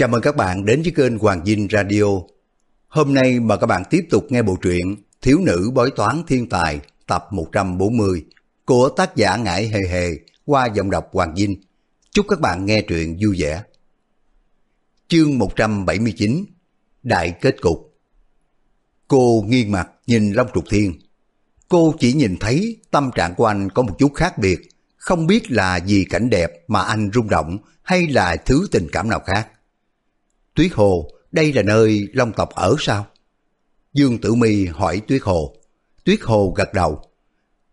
Chào mừng các bạn đến với kênh Hoàng Dinh Radio. Hôm nay mời các bạn tiếp tục nghe bộ truyện Thiếu nữ bói toán thiên tài tập 140 của tác giả Ngải Hề Hề qua giọng đọc Hoàng Dinh. Chúc các bạn nghe truyện vui vẻ. Chương 179 Đại kết cục Cô nghiêng mặt nhìn Long Trục Thiên. Cô chỉ nhìn thấy tâm trạng của anh có một chút khác biệt, không biết là vì cảnh đẹp mà anh rung động hay là thứ tình cảm nào khác. Tuyết Hồ, đây là nơi Long tộc ở sao? Dương Tử Mi hỏi Tuyết Hồ. Tuyết Hồ gật đầu.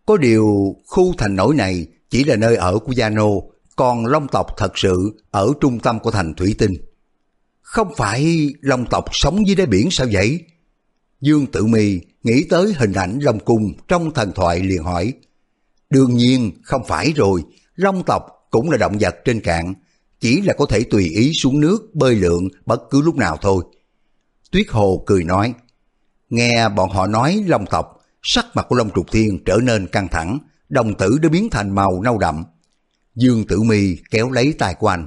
Có điều khu thành nổi này chỉ là nơi ở của Gia Nô, còn Long tộc thật sự ở trung tâm của thành Thủy Tinh. Không phải Long tộc sống dưới đáy biển sao vậy? Dương Tử Mi nghĩ tới hình ảnh Long Cung trong thần thoại liền hỏi. Đương nhiên không phải rồi, Long tộc cũng là động vật trên cạn, chỉ là có thể tùy ý xuống nước bơi lượn bất cứ lúc nào thôi. Tuyết Hồ cười nói, nghe bọn họ nói Long tộc, sắc mặt của Long Trục Thiên trở nên căng thẳng, đồng tử đã biến thành màu nâu đậm. Dương Tử Mi kéo lấy tay của anh,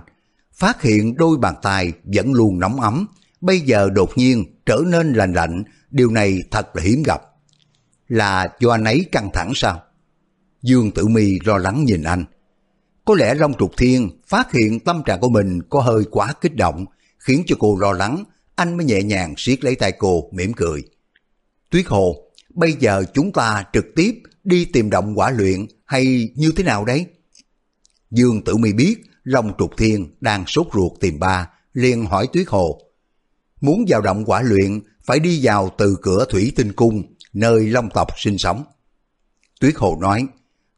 phát hiện đôi bàn tay vẫn luôn nóng ấm, bây giờ đột nhiên trở nên lạnh lạnh, điều này thật là hiếm gặp. Là do anh ấy căng thẳng sao? Dương Tử Mi lo lắng nhìn anh. Có lẽ Long Trục Thiên phát hiện tâm trạng của mình có hơi quá kích động, khiến cho cô lo lắng, anh mới nhẹ nhàng siết lấy tay cô, mỉm cười. Tuyết Hồ, bây giờ chúng ta trực tiếp đi tìm động quả luyện hay như thế nào đấy? Dương Tử Mi biết Long Trục Thiên đang sốt ruột tìm ba, liền hỏi Tuyết Hồ. Muốn vào động quả luyện phải đi vào từ cửa Thủy Tinh Cung, nơi Long tộc sinh sống. Tuyết Hồ nói,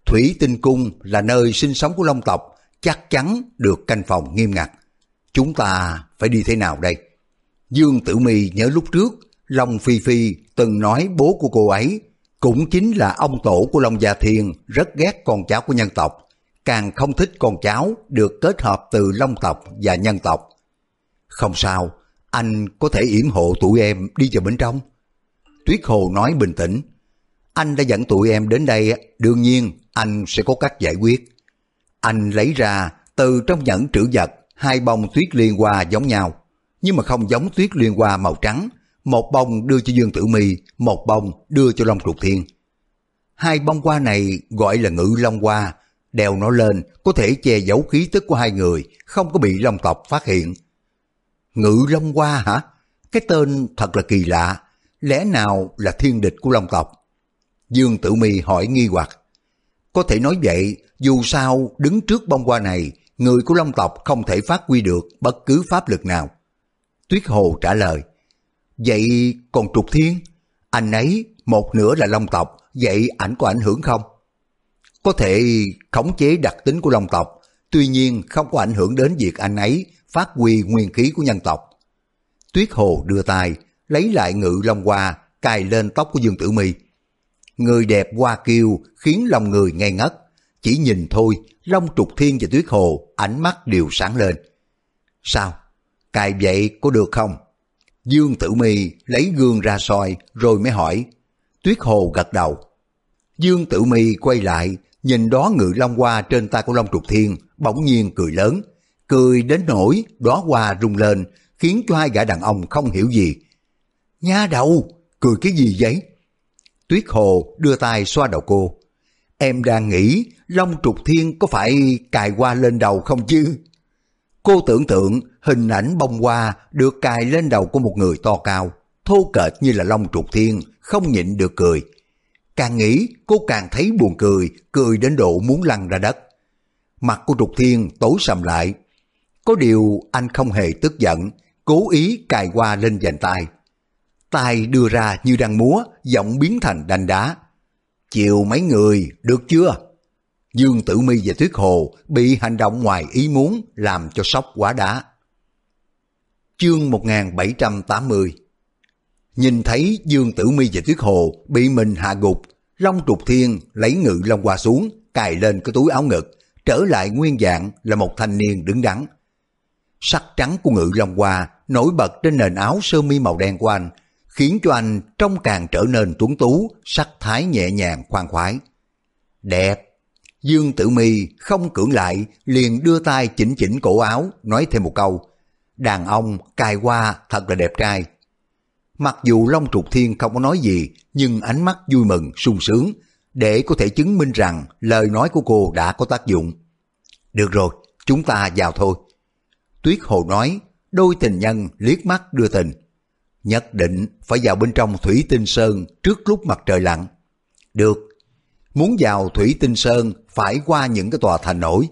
Thủy Tinh Cung là nơi sinh sống của Long tộc, chắc chắn được canh phòng nghiêm ngặt. Chúng ta phải đi thế nào đây? Dương Tử Mi nhớ lúc trước, Long Phi Phi từng nói bố của cô ấy cũng chính là ông tổ của Long Gia Thiên rất ghét con cháu của nhân tộc, càng không thích con cháu được kết hợp từ Long tộc và nhân tộc. Không sao, anh có thể yểm hộ tụi em đi vào bên trong. Tuyết Hồ nói bình tĩnh, anh đã dẫn tụi em đến đây, đương nhiên anh sẽ có cách giải quyết. Anh lấy ra từ trong nhẫn trữ vật hai bông tuyết liên hoa giống nhau, nhưng mà không giống tuyết liên hoa màu trắng. Một bông đưa cho Dương Tử Mi, một bông đưa cho Long Trục Thiên. Hai bông hoa này gọi là ngự long hoa, đeo nó lên có thể che giấu khí tức của hai người, không có bị long tộc phát hiện. Ngự long hoa hả? Cái tên thật là kỳ lạ, lẽ nào là thiên địch của long tộc? Dương Tử Mi hỏi nghi hoặc. Có thể nói vậy, dù sao đứng trước bông hoa này, người của Long tộc không thể phát huy được bất cứ pháp lực nào. Tuyết Hồ trả lời, Vậy còn Trục Thiên? Anh ấy một nửa là Long tộc, vậy ảnh có ảnh hưởng không? Có thể khống chế đặc tính của Long tộc, tuy nhiên không có ảnh hưởng đến việc anh ấy phát huy nguyên khí của nhân tộc. Tuyết Hồ đưa tay, lấy lại ngự Long Hoa, cài lên tóc của Dương Tử Mi. Người đẹp hoa kiêu khiến lòng người ngây ngất. Chỉ nhìn thôi, Long Trục Thiên và Tuyết Hồ ánh mắt đều sáng lên. Sao? Cài vậy có được không? Dương Tử Mi lấy gương ra soi rồi mới hỏi. Tuyết Hồ gật đầu. Dương Tử Mi quay lại, nhìn đó ngự long hoa trên tay của Long Trục Thiên, bỗng nhiên cười lớn. Cười đến nỗi đó hoa rung lên, khiến cho hai gã đàn ông không hiểu gì. Nha đầu, cười cái gì vậy? Tuyết Hồ đưa tay xoa đầu cô. Em đang nghĩ Long Trục Thiên có phải cài qua lên đầu không chứ? Cô tưởng tượng hình ảnh bông hoa được cài lên đầu của một người to cao, thô kệch như là Long Trục Thiên, không nhịn được cười. Càng nghĩ cô càng thấy buồn cười, cười đến độ muốn lăn ra đất. Mặt của Trục Thiên tối sầm lại. Có điều anh không hề tức giận, cố ý cài qua lên dành tay tay đưa ra như đang múa, giọng biến thành đanh đá. Chiều mấy người, được chưa? Dương Tử Mi và Tuyết Hồ bị hành động ngoài ý muốn làm cho sốc quá đá. Chương 1780 Nhìn thấy Dương Tử Mi và Tuyết Hồ bị mình hạ gục, Long Trục Thiên lấy ngự Long qua xuống, cài lên cái túi áo ngực, trở lại nguyên dạng là một thanh niên đứng đắn. Sắc trắng của ngự Long qua nổi bật trên nền áo sơ mi màu đen của anh, khiến cho anh trông càng trở nên tuấn tú, sắc thái nhẹ nhàng khoan khoái. Đẹp! Dương Tử Mi không cưỡng lại, liền đưa tay chỉnh chỉnh cổ áo, nói thêm một câu. đàn ông cài qua thật là đẹp trai. Mặc dù Long Trục Thiên không có nói gì, nhưng ánh mắt vui mừng, sung sướng, để có thể chứng minh rằng lời nói của cô đã có tác dụng. Được rồi, chúng ta vào thôi. Tuyết Hồ nói, đôi tình nhân liếc mắt đưa tình. Nhất định phải vào bên trong Thủy Tinh Sơn trước lúc mặt trời lặn. Được, muốn vào Thủy Tinh Sơn phải qua những cái tòa thành nổi.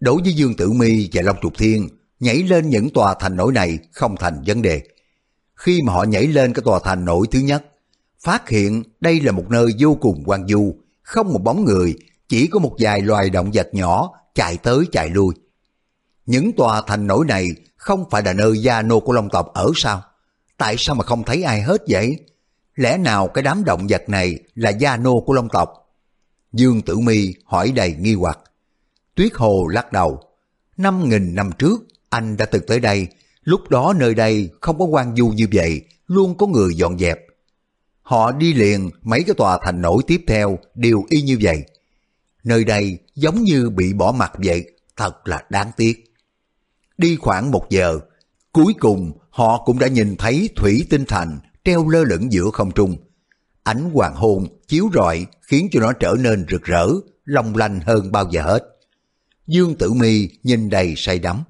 Đối với Dương Tử Mi và Long Trục Thiên, nhảy lên những tòa thành nổi này không thành vấn đề. Khi mà họ nhảy lên cái tòa thành nổi thứ nhất, phát hiện đây là một nơi vô cùng quan du, không một bóng người, chỉ có một vài loài động vật nhỏ chạy tới chạy lui. Những tòa thành nổi này không phải là nơi gia nô của Long tộc ở sao? Tại sao mà không thấy ai hết vậy? Lẽ nào cái đám động vật này là gia nô của Long tộc? Dương Tử Mi hỏi đầy nghi hoặc. Tuyết Hồ lắc đầu. Năm nghìn năm trước, anh đã từng tới đây. Lúc đó nơi đây không có quan du như vậy, luôn có người dọn dẹp. Họ đi liền mấy cái tòa thành nổi tiếp theo đều y như vậy. Nơi đây giống như bị bỏ mặt vậy, thật là đáng tiếc. Đi khoảng một giờ, cuối cùng họ cũng đã nhìn thấy thủy tinh thành treo lơ lửng giữa không trung. Ánh hoàng hôn chiếu rọi khiến cho nó trở nên rực rỡ, long lanh hơn bao giờ hết. Dương Tử Mi nhìn đầy say đắm.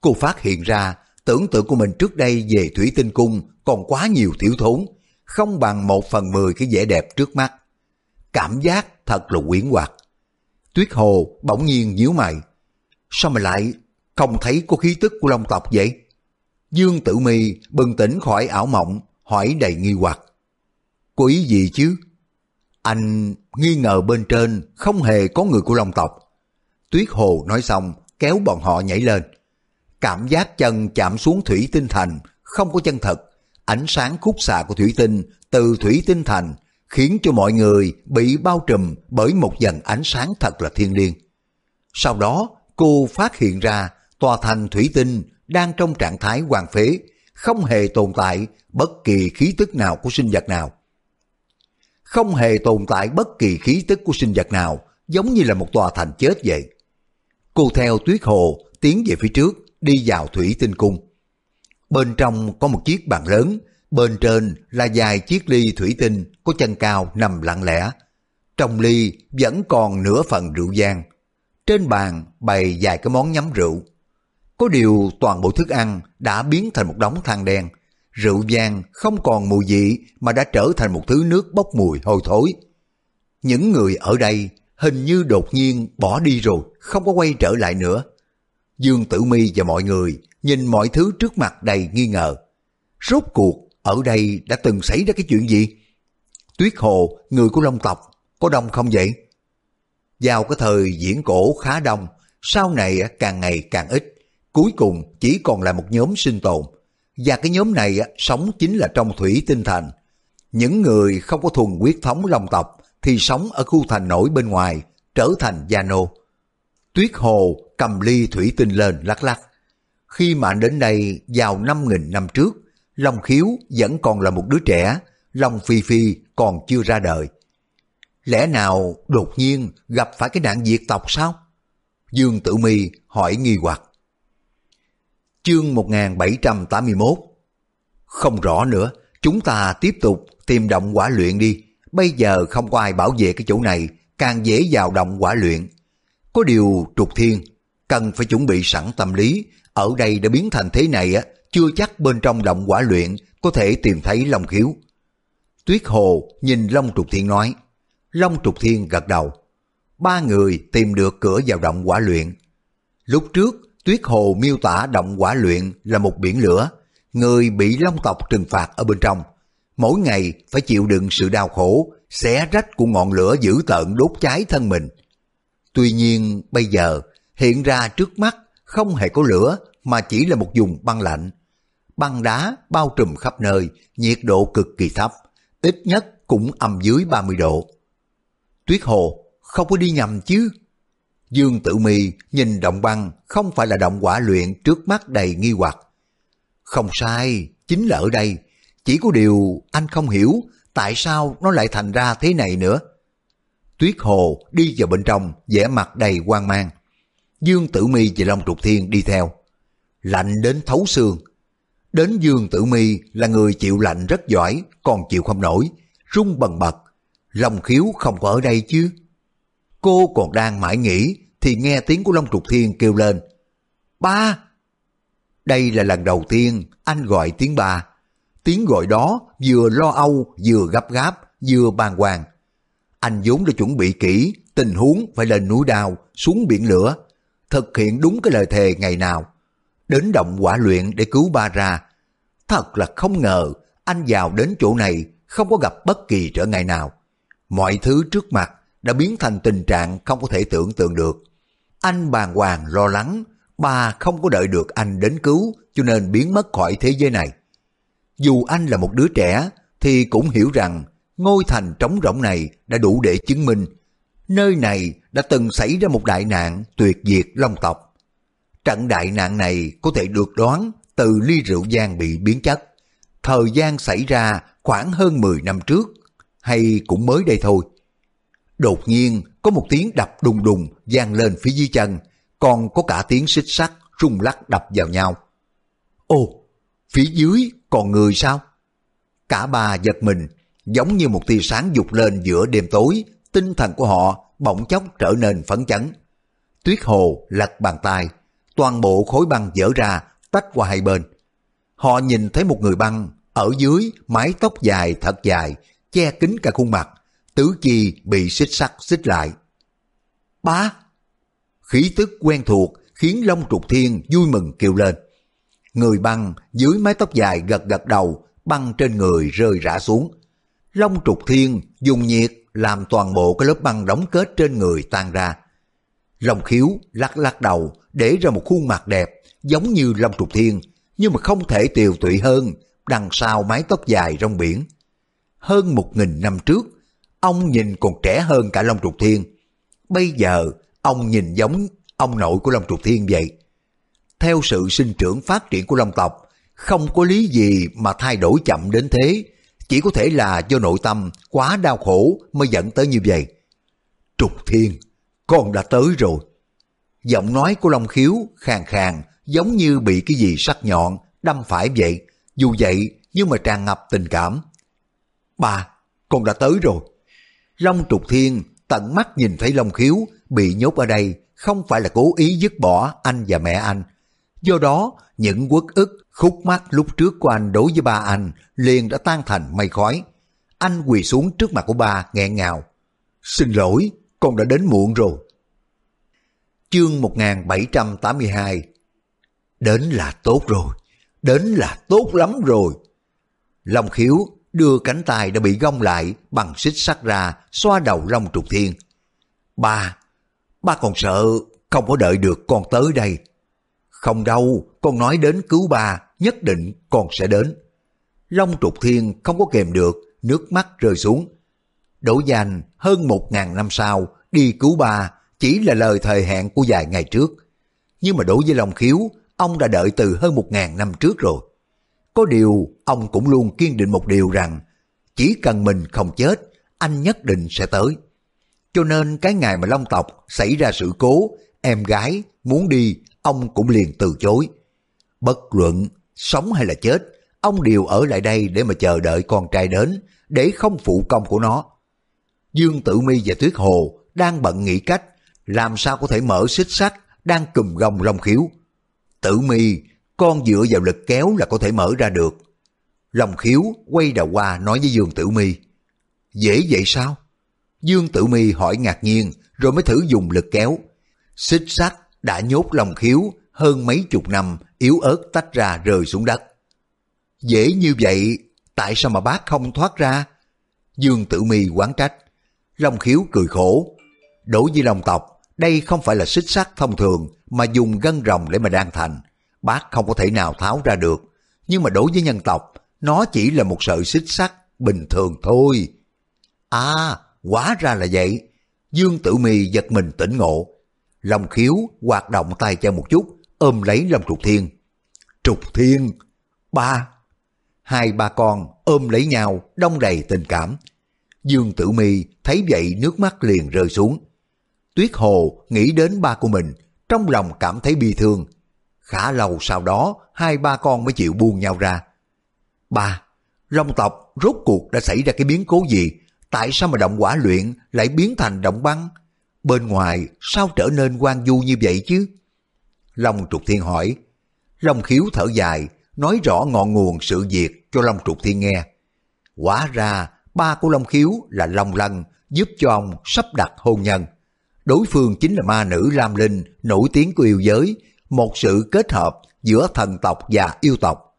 Cô phát hiện ra tưởng tượng của mình trước đây về thủy tinh cung còn quá nhiều thiếu thốn, không bằng một phần mười cái vẻ đẹp trước mắt. Cảm giác thật là quyến hoạt. Tuyết Hồ bỗng nhiên nhíu mày. Sao mà lại không thấy có khí tức của Long tộc vậy? Dương Tử Mi bừng tỉnh khỏi ảo mộng, hỏi đầy nghi hoặc. Có ý gì chứ? Anh nghi ngờ bên trên không hề có người của Long tộc. Tuyết Hồ nói xong, kéo bọn họ nhảy lên. Cảm giác chân chạm xuống thủy tinh thành, không có chân thật. Ánh sáng khúc xạ của thủy tinh từ thủy tinh thành khiến cho mọi người bị bao trùm bởi một dần ánh sáng thật là thiên liêng. Sau đó, cô phát hiện ra tòa thành thủy tinh đang trong trạng thái hoàng phế, không hề tồn tại bất kỳ khí tức nào của sinh vật nào. Không hề tồn tại bất kỳ khí tức của sinh vật nào, giống như là một tòa thành chết vậy. Cô theo tuyết hồ tiến về phía trước, đi vào thủy tinh cung. Bên trong có một chiếc bàn lớn, bên trên là vài chiếc ly thủy tinh có chân cao nằm lặng lẽ. Trong ly vẫn còn nửa phần rượu vang. Trên bàn bày vài cái món nhắm rượu. Có điều toàn bộ thức ăn đã biến thành một đống than đen. Rượu vang không còn mùi vị mà đã trở thành một thứ nước bốc mùi hôi thối. Những người ở đây hình như đột nhiên bỏ đi rồi, không có quay trở lại nữa. Dương Tử Mi và mọi người nhìn mọi thứ trước mặt đầy nghi ngờ. Rốt cuộc ở đây đã từng xảy ra cái chuyện gì? Tuyết Hồ, người của Long tộc, có đông không vậy? Vào cái thời diễn cổ khá đông, sau này càng ngày càng ít, cuối cùng chỉ còn là một nhóm sinh tồn. Và cái nhóm này sống chính là trong thủy tinh thành. Những người không có thuần quyết thống Long tộc thì sống ở khu thành nổi bên ngoài, trở thành gia nô. Tuyết Hồ cầm ly thủy tinh lên lắc lắc. Khi mà đến đây vào năm nghìn năm trước, Long Khiếu vẫn còn là một đứa trẻ, Long Phi Phi còn chưa ra đời. Lẽ nào đột nhiên gặp phải cái nạn diệt tộc sao? Dương Tử Mi hỏi nghi hoặc. Chương 1781 Không rõ nữa, chúng ta tiếp tục tìm động quả luyện đi. Bây giờ không có ai bảo vệ cái chỗ này, càng dễ vào động quả luyện. Có điều trục thiên, cần phải chuẩn bị sẵn tâm lý, ở đây đã biến thành thế này á, chưa chắc bên trong động quả luyện có thể tìm thấy Long Khiếu. Tuyết Hồ nhìn Long Trục Thiên nói, Long Trục Thiên gật đầu. Ba người tìm được cửa vào động quả luyện. Lúc trước, Tuyết Hồ miêu tả động quả luyện là một biển lửa, người bị Long tộc trừng phạt ở bên trong. Mỗi ngày phải chịu đựng sự đau khổ, xé rách của ngọn lửa dữ tợn đốt cháy thân mình. Tuy nhiên bây giờ hiện ra trước mắt không hề có lửa mà chỉ là một vùng băng lạnh. Băng đá bao trùm khắp nơi, nhiệt độ cực kỳ thấp, ít nhất cũng âm dưới 30 độ. Tuyết Hồ không có đi nhầm chứ. Dương Tử Mi nhìn động băng không phải là động quả luyện trước mắt đầy nghi hoặc. Không sai, chính là ở đây. Chỉ có điều anh không hiểu tại sao nó lại thành ra thế này nữa. Tuyết Hồ đi vào bên trong, vẻ mặt đầy hoang mang. Dương Tử Mi và Long Trục Thiên đi theo. lạnh đến thấu xương. Đến Dương Tử Mi là người chịu lạnh rất giỏi, còn chịu không nổi, run bần bật. Long khiếu không có ở đây chứ. Cô còn đang mãi nghĩ thì nghe tiếng của Long Trục Thiên kêu lên. Ba! Đây là lần đầu tiên anh gọi tiếng ba. Tiếng gọi đó vừa lo âu, vừa gấp gáp, vừa bàng hoàng. Anh vốn đã chuẩn bị kỹ, tình huống phải lên núi đao, xuống biển lửa, thực hiện đúng cái lời thề ngày nào. Đến động quả luyện để cứu ba ra. Thật là không ngờ anh vào đến chỗ này không có gặp bất kỳ trở ngại nào. Mọi thứ trước mặt đã biến thành tình trạng không có thể tưởng tượng được. Anh bàng hoàng lo lắng, bà không có đợi được anh đến cứu cho nên biến mất khỏi thế giới này. Dù anh là một đứa trẻ thì cũng hiểu rằng ngôi thành trống rỗng này đã đủ để chứng minh nơi này đã từng xảy ra một đại nạn tuyệt diệt long tộc. Trận đại nạn này có thể được đoán từ ly rượu giang bị biến chất. Thời gian xảy ra khoảng hơn 10 năm trước, hay cũng mới đây thôi. Đột nhiên có một tiếng đập đùng đùng vang lên phía dưới chân, còn có cả tiếng xích sắt rung lắc đập vào nhau. Ồ, phía dưới còn người sao? Cả ba giật mình, giống như một tia sáng dục lên giữa đêm tối, tinh thần của họ bỗng chốc trở nên phấn chấn. Tuyết hồ lật bàn tay, toàn bộ khối băng dở ra, tách qua hai bên. Họ nhìn thấy một người băng, ở dưới mái tóc dài thật dài, che kín cả khuôn mặt, tứ chi bị xích sắt xích lại. Bá Khí tức quen thuộc khiến Long Trục Thiên vui mừng kêu lên. Người băng dưới mái tóc dài gật gật đầu, băng trên người rơi rã xuống. Long Trục Thiên dùng nhiệt làm toàn bộ cái lớp băng đóng kết trên người tan ra. Long khiếu lắc lắc đầu để ra một khuôn mặt đẹp giống như Long Trục Thiên nhưng mà không thể tiều tụy hơn đằng sau mái tóc dài rong biển. Hơn một nghìn năm trước, ông nhìn còn trẻ hơn cả Long Trục Thiên. Bây giờ, ông nhìn giống ông nội của Long Trục Thiên vậy. Theo sự sinh trưởng phát triển của Long tộc, không có lý gì mà thay đổi chậm đến thế, chỉ có thể là do nội tâm quá đau khổ mới dẫn tới như vậy. Trục Thiên, con đã tới rồi. Giọng nói của Long Khiếu khàn khàn giống như bị cái gì sắc nhọn đâm phải vậy. Dù vậy nhưng mà tràn ngập tình cảm. bà con đã tới rồi. Long Trục Thiên tận mắt nhìn thấy Long Khiếu bị nhốt ở đây không phải là cố ý dứt bỏ anh và mẹ anh. Do đó, những quất ức, khúc mắc lúc trước của anh đối với ba anh liền đã tan thành mây khói. Anh quỳ xuống trước mặt của ba nghẹn ngào. Xin lỗi, con đã đến muộn rồi. Chương 1782 Đến là tốt rồi, đến là tốt lắm rồi. Long khiếu đưa cánh tay đã bị gông lại bằng xích sắt ra xoa đầu Long Trục Thiên. Ba, ba còn sợ không có đợi được con tới đây. Không đâu, con nói đến cứu ba, nhất định con sẽ đến. Long Trục Thiên không có kèm được, nước mắt rơi xuống. Đỗ dành hơn một ngàn năm sau đi cứu ba chỉ là lời thời hẹn của vài ngày trước. Nhưng mà đối với Long Khiếu, ông đã đợi từ hơn một ngàn năm trước rồi. Có điều, ông cũng luôn kiên định một điều rằng, chỉ cần mình không chết, anh nhất định sẽ tới. Cho nên cái ngày mà Long tộc xảy ra sự cố, em gái muốn đi, ông cũng liền từ chối. Bất luận, sống hay là chết, ông đều ở lại đây để mà chờ đợi con trai đến, để không phụ công của nó. Dương Tử Mi và Tuyết Hồ đang bận nghĩ cách làm sao có thể mở xích sắt đang cùm gồng Long Khiếu. Tử Mi, con dựa vào lực kéo là có thể mở ra được. Lòng Khiếu quay đầu qua nói với Dương Tử Mi, dễ vậy sao? Dương Tử Mi hỏi ngạc nhiên rồi mới thử dùng lực kéo. Xích sắt đã nhốt lòng Khiếu hơn mấy chục năm yếu ớt tách ra rơi xuống đất. Dễ như vậy, tại sao mà bác không thoát ra? Dương Tử Mi quán trách. Long Khiếu cười khổ. Đối với lòng tộc, đây không phải là xích sắt thông thường mà dùng gân rồng để mà đan thành. Bác không có thể nào tháo ra được. Nhưng mà đối với nhân tộc, nó chỉ là một sợi xích sắt bình thường thôi. À, hóa ra là vậy. Dương Tử Mi giật mình tỉnh ngộ. lòng khiếu hoạt động tay chân một chút, ôm lấy Long Trục Thiên. Trục Thiên, ba. Hai ba con ôm lấy nhau, đông đầy tình cảm. Dương Tử Mi thấy vậy nước mắt liền rơi xuống. Tuyết Hồ nghĩ đến ba của mình, trong lòng cảm thấy bi thương. Khá lâu sau đó, hai ba con mới chịu buông nhau ra. Ba, Long tộc rốt cuộc đã xảy ra cái biến cố gì? Tại sao mà động quả luyện lại biến thành động băng? Bên ngoài sao trở nên quan du như vậy chứ? Long Trục Thiên hỏi. Long Khiếu thở dài, nói rõ ngọn nguồn sự việc cho Long Trục Thiên nghe. Quả ra, ba của Long Khiếu là Long Lân, giúp cho ông sắp đặt hôn nhân. Đối phương chính là ma nữ Lam Linh, nổi tiếng của yêu giới, một sự kết hợp giữa thần tộc và yêu tộc.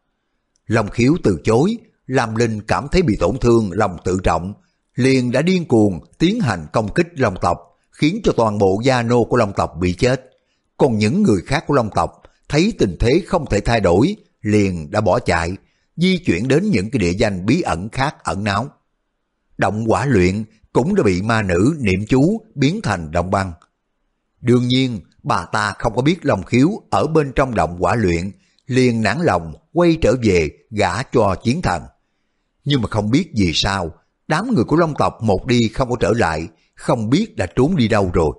Long Khiếu từ chối, làm Linh cảm thấy bị tổn thương lòng tự trọng, liền đã điên cuồng tiến hành công kích Long tộc, khiến cho toàn bộ gia nô của Long tộc bị chết. Còn những người khác của Long tộc thấy tình thế không thể thay đổi, liền đã bỏ chạy, di chuyển đến những cái địa danh bí ẩn khác ẩn náu. Động quả luyện cũng đã bị ma nữ niệm chú biến thành động băng. Đương nhiên, bà ta không có biết lòng khiếu ở bên trong động quả luyện, liền nản lòng quay trở về gả cho chiến thần. Nhưng mà không biết vì sao, đám người của Long tộc một đi không có trở lại, không biết đã trốn đi đâu rồi.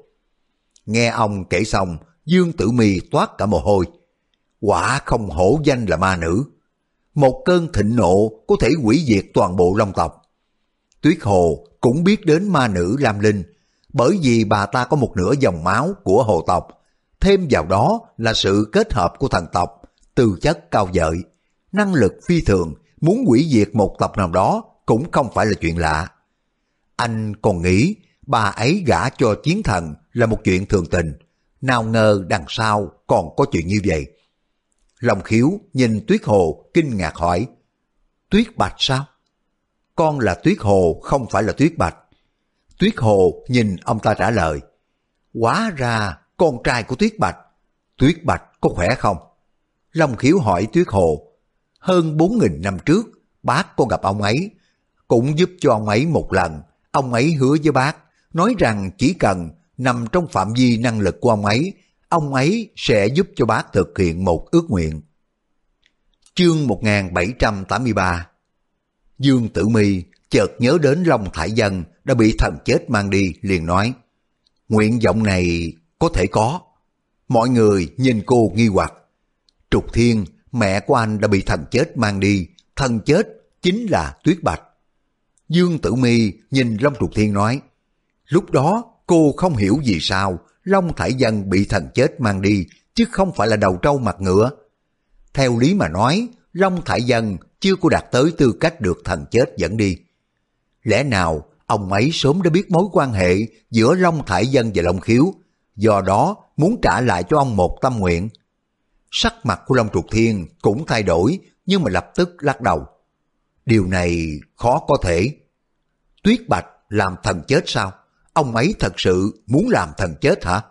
Nghe ông kể xong, Dương Tử Mi toát cả mồ hôi. Quả không hổ danh là ma nữ. Một cơn thịnh nộ có thể hủy diệt toàn bộ Long tộc. Tuyết Hồ cũng biết đến ma nữ Lam Linh, bởi vì bà ta có một nửa dòng máu của hồ tộc, thêm vào đó là sự kết hợp của thần tộc, từ chất cao dợi, năng lực phi thường, muốn hủy diệt một tộc nào đó cũng không phải là chuyện lạ. Anh còn nghĩ bà ấy gả cho chiến thần là một chuyện thường tình, nào ngờ đằng sau còn có chuyện như vậy. Lòng khiếu nhìn Tuyết Hồ kinh ngạc hỏi, Tuyết Bạch sao? Con là Tuyết Hồ không phải là Tuyết Bạch. Tuyết Hồ nhìn ông ta trả lời, Quá ra con trai của Tuyết Bạch, Tuyết Bạch có khỏe không? Long khiếu hỏi Tuyết Hồ, hơn bốn nghìn năm trước, bác có gặp ông ấy, cũng giúp cho ông ấy một lần, ông ấy hứa với bác, nói rằng chỉ cần nằm trong phạm vi năng lực của ông ấy, ông ấy sẽ giúp cho bác thực hiện một ước nguyện. Chương 1783 Dương Tử Mi chợt nhớ đến Long Thải Dân đã bị thần chết mang đi liền nói Nguyện vọng này có thể có. Mọi người nhìn cô nghi hoặc. Trục Thiên, mẹ của anh đã bị thần chết mang đi, thần chết chính là Tuyết Bạch. Dương Tử Mi nhìn Long Trục Thiên nói Lúc đó cô không hiểu vì sao Long Thải Dân bị thần chết mang đi chứ không phải là đầu trâu mặt ngựa. Theo lý mà nói, Long Thải Dân chưa có đạt tới tư cách được thần chết dẫn đi. Lẽ nào ông ấy sớm đã biết mối quan hệ giữa Long Thải Dân và Long Khiếu, do đó muốn trả lại cho ông một tâm nguyện. Sắc mặt của Long Trục Thiên cũng thay đổi nhưng mà lập tức lắc đầu. Điều này khó có thể. Tuyết Bạch làm thần chết sao? Ông ấy thật sự muốn làm thần chết hả?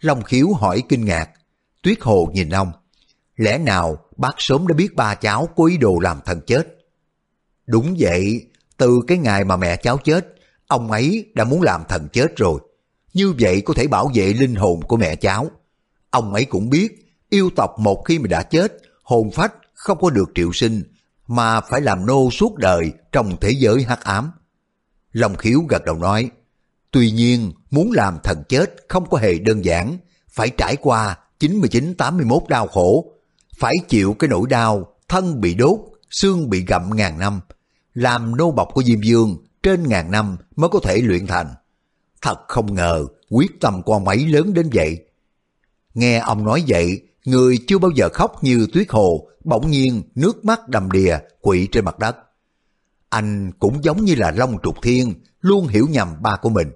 Long Khiếu hỏi kinh ngạc. Tuyết Hồ nhìn ông. Lẽ nào bác sớm đã biết ba cháu có ý đồ làm thần chết? Đúng vậy, từ cái ngày mà mẹ cháu chết, ông ấy đã muốn làm thần chết rồi. Như vậy có thể bảo vệ linh hồn của mẹ cháu. Ông ấy cũng biết, yêu tộc một khi mà đã chết, hồn phách không có được triệu sinh, mà phải làm nô suốt đời trong thế giới hắc ám. Long khiếu gật đầu nói, tuy nhiên muốn làm thần chết không có hề đơn giản, phải trải qua 99-81 đau khổ, phải chịu cái nỗi đau, thân bị đốt, xương bị gặm ngàn năm, làm nô bọc của Diêm Dương trên ngàn năm mới có thể luyện thành. Thật không ngờ quyết tâm của ông ấy lớn đến vậy. Nghe ông nói vậy, người chưa bao giờ khóc như tuyết hồ, bỗng nhiên nước mắt đầm đìa quỵ trên mặt đất. Anh cũng giống như là Long Trục Thiên, luôn hiểu nhầm ba của mình.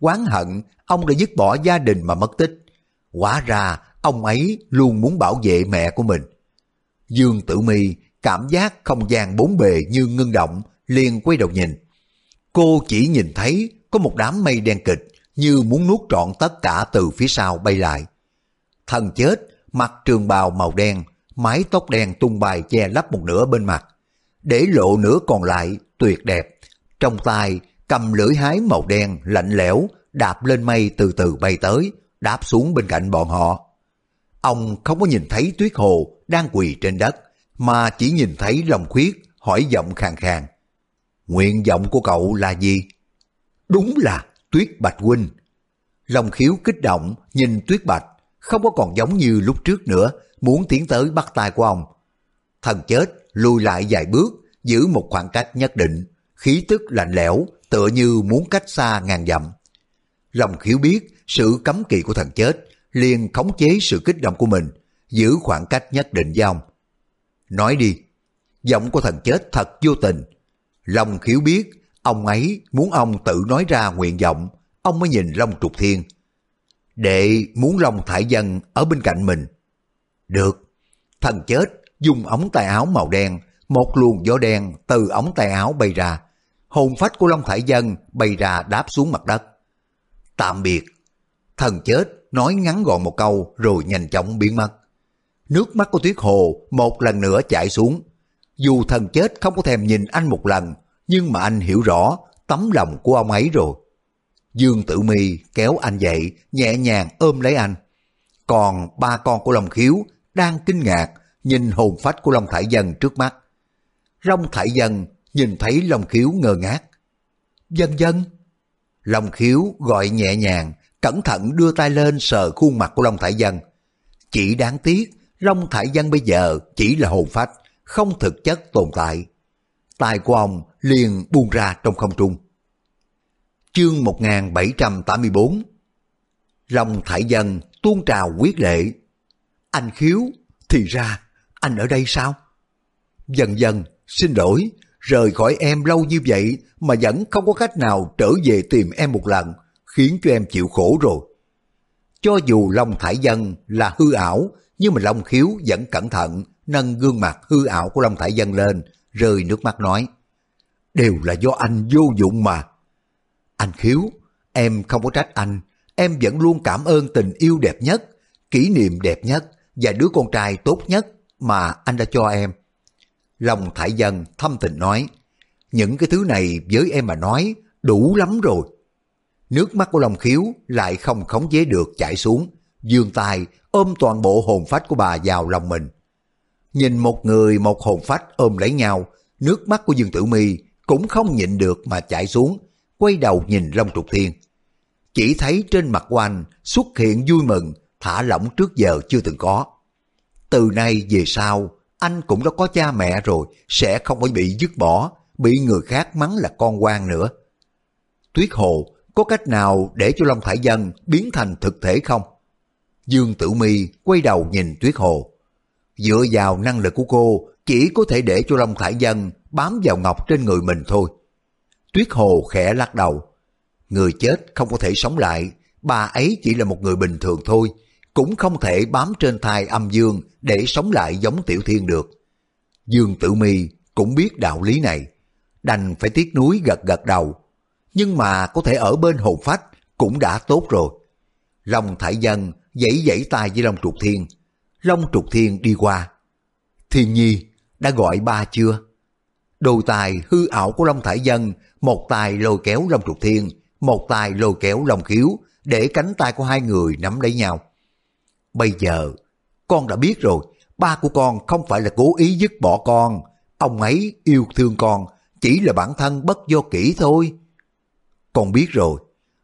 Quán hận, ông đã dứt bỏ gia đình mà mất tích. Quả ra, ông ấy luôn muốn bảo vệ mẹ của mình. Dương Tử Mi cảm giác không gian bốn bề như ngưng động, liền quay đầu nhìn. Cô chỉ nhìn thấy có một đám mây đen kịch như muốn nuốt trọn tất cả từ phía sau bay lại. Thần chết, mặc trường bào màu đen, mái tóc đen tung bay che lấp một nửa bên mặt, để lộ nửa còn lại tuyệt đẹp. Trong tay cầm lưỡi hái màu đen lạnh lẽo đạp lên mây từ từ bay tới, đáp xuống bên cạnh bọn họ. Ông không có nhìn thấy tuyết hồ đang quỳ trên đất, mà chỉ nhìn thấy lòng khuyết hỏi giọng khàn khàn. Nguyện vọng của cậu là gì? Đúng là Tuyết Bạch Huynh. Lòng khiếu kích động nhìn Tuyết Bạch, không có còn giống như lúc trước nữa, muốn tiến tới bắt tay của ông. Thần chết lùi lại vài bước, giữ một khoảng cách nhất định, khí tức lạnh lẽo, tựa như muốn cách xa ngàn dặm. Lòng khiếu biết sự cấm kỵ của thần chết, liền khống chế sự kích động của mình, giữ khoảng cách nhất định với ông. Nói đi, giọng của thần chết thật vô tình. long khiếu biết, ông ấy muốn ông tự nói ra nguyện vọng, ông mới nhìn Long Trục Thiên. Đệ muốn Long Thải Dân ở bên cạnh mình. Được, thần chết dùng ống tay áo màu đen, một luồng gió đen từ ống tay áo bay ra. Hồn phách của Long Thải Dân bay ra đáp xuống mặt đất. Tạm biệt. Thần chết nói ngắn gọn một câu rồi nhanh chóng biến mất. Nước mắt của Tuyết Hồ một lần nữa chảy xuống. Dù thần chết không có thèm nhìn anh một lần, nhưng mà anh hiểu rõ tấm lòng của ông ấy rồi. Dương Tử Mi kéo anh dậy, nhẹ nhàng ôm lấy anh. Còn ba con của Long Khiếu đang kinh ngạc nhìn hồn phách của Long Thải Dân trước mắt. Long Thải Dân nhìn thấy Long Khiếu ngơ ngác. Dân dân. Long Khiếu gọi nhẹ nhàng, cẩn thận đưa tay lên sờ khuôn mặt của Long Thải Dân. Chỉ đáng tiếc, Long Thải Dân bây giờ chỉ là hồn phách, không thực chất tồn tại. Tài của ông liền buông ra trong không trung. Chương 1784 Long Thải Dân tuôn trào quyết lệ. Anh khiếu, thì ra, anh ở đây sao? Dần dần, xin lỗi, rời khỏi em lâu như vậy mà vẫn không có cách nào trở về tìm em một lần, khiến cho em chịu khổ rồi. Cho dù Long Thải Dân là hư ảo, nhưng mà Long Khiếu vẫn cẩn thận nâng gương mặt hư ảo của Long Thải Dân lên, rơi nước mắt nói. Đều là do anh vô dụng mà. Anh Khiếu, em không có trách anh, em vẫn luôn cảm ơn tình yêu đẹp nhất, kỷ niệm đẹp nhất và đứa con trai tốt nhất mà anh đã cho em. Long Thải Dân thâm tình nói, những cái thứ này với em mà nói đủ lắm rồi. Nước mắt của Long Khiếu lại không khống chế được chảy xuống, dương tay ôm toàn bộ hồn phách của bà vào lòng mình. Nhìn một người một hồn phách ôm lấy nhau, nước mắt của Dương Tử Mi cũng không nhịn được mà chảy xuống, quay đầu nhìn Long Trục Thiên. Chỉ thấy trên mặt của anh xuất hiện vui mừng, thả lỏng trước giờ chưa từng có. Từ nay về sau, anh cũng đã có cha mẹ rồi, sẽ không phải bị dứt bỏ, bị người khác mắng là con quan nữa. Tuyết Hồ có cách nào để cho Long Thải Dân biến thành thực thể không? Dương Tử Mi quay đầu nhìn Tuyết Hồ. Dựa vào năng lực của cô, chỉ có thể để cho Long Thải Dân bám vào ngọc trên người mình thôi. Tuyết Hồ khẽ lắc đầu. Người chết không có thể sống lại, bà ấy chỉ là một người bình thường thôi, cũng không thể bám trên thai âm dương để sống lại giống Tiểu Thiên được. Dương Tử Mi cũng biết đạo lý này, đành phải tiếc núi gật gật đầu, nhưng mà có thể ở bên hồn phách cũng đã tốt rồi. Long Thải Dân dãy dãy tay với Long Trục Thiên, Long Trục Thiên đi qua. Thiên Nhi, đã gọi ba chưa? Đôi tài hư ảo của Long Thải Dân, một tài lôi kéo Long Trục Thiên, một tài lôi kéo Long Khiếu, để cánh tay của hai người nắm lấy nhau. Bây giờ, con đã biết rồi, ba của con không phải là cố ý dứt bỏ con, ông ấy yêu thương con, chỉ là bản thân bất do kỹ thôi. Con biết rồi,